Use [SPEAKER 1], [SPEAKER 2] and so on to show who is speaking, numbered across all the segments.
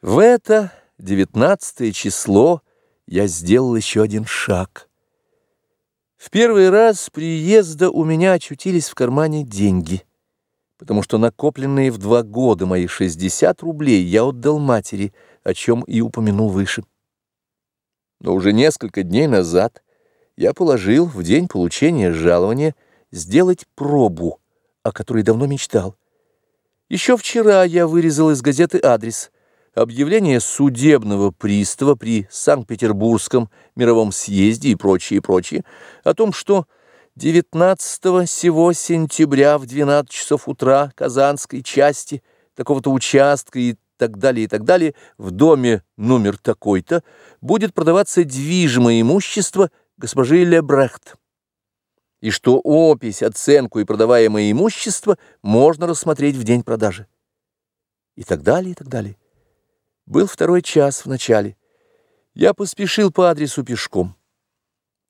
[SPEAKER 1] В это девятнадцатое число я сделал еще один шаг. В первый раз с приезда у меня очутились в кармане деньги, потому что накопленные в два года мои 60 рублей я отдал матери, о чем и упомянул выше. Но уже несколько дней назад я положил в день получения жалования сделать пробу, о которой давно мечтал. Еще вчера я вырезал из газеты адрес – объявление судебного пристава при Санкт-Петербургском мировом съезде и прочее, прочее, о том, что 19 сего сентября в 12 часов утра Казанской части такого-то участка и так далее, и так далее, в доме номер такой-то будет продаваться движимое имущество госпожи Лебрехт и что опись, оценку и продаваемое имущество можно рассмотреть в день продажи. И так далее, и так далее. Был второй час в начале. Я поспешил по адресу пешком.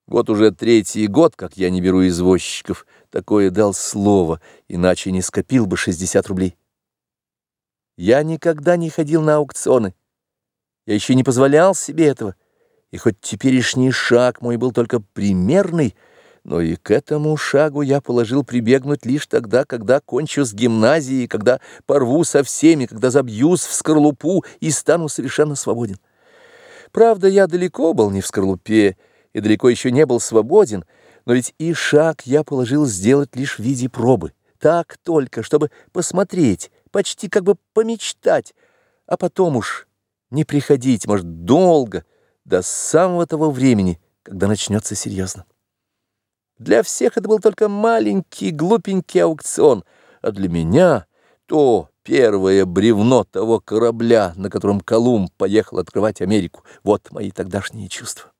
[SPEAKER 1] Вот уже третий год, как я не беру извозчиков, такое дал слово, иначе не скопил бы 60 рублей. Я никогда не ходил на аукционы. Я еще не позволял себе этого. И хоть теперешний шаг мой был только примерный, но и к этому шагу я положил прибегнуть лишь тогда, когда кончу с гимназией, когда порву со всеми, когда забьюсь в скорлупу и стану совершенно свободен. Правда, я далеко был не в скорлупе и далеко еще не был свободен, но ведь и шаг я положил сделать лишь в виде пробы. Так только, чтобы посмотреть, почти как бы помечтать, а потом уж не приходить, может, долго, до самого того времени, когда начнется серьезно. Для всех это был только маленький, глупенький аукцион, а для меня то первое бревно того корабля, на котором Колумб поехал открывать Америку. Вот мои тогдашние чувства.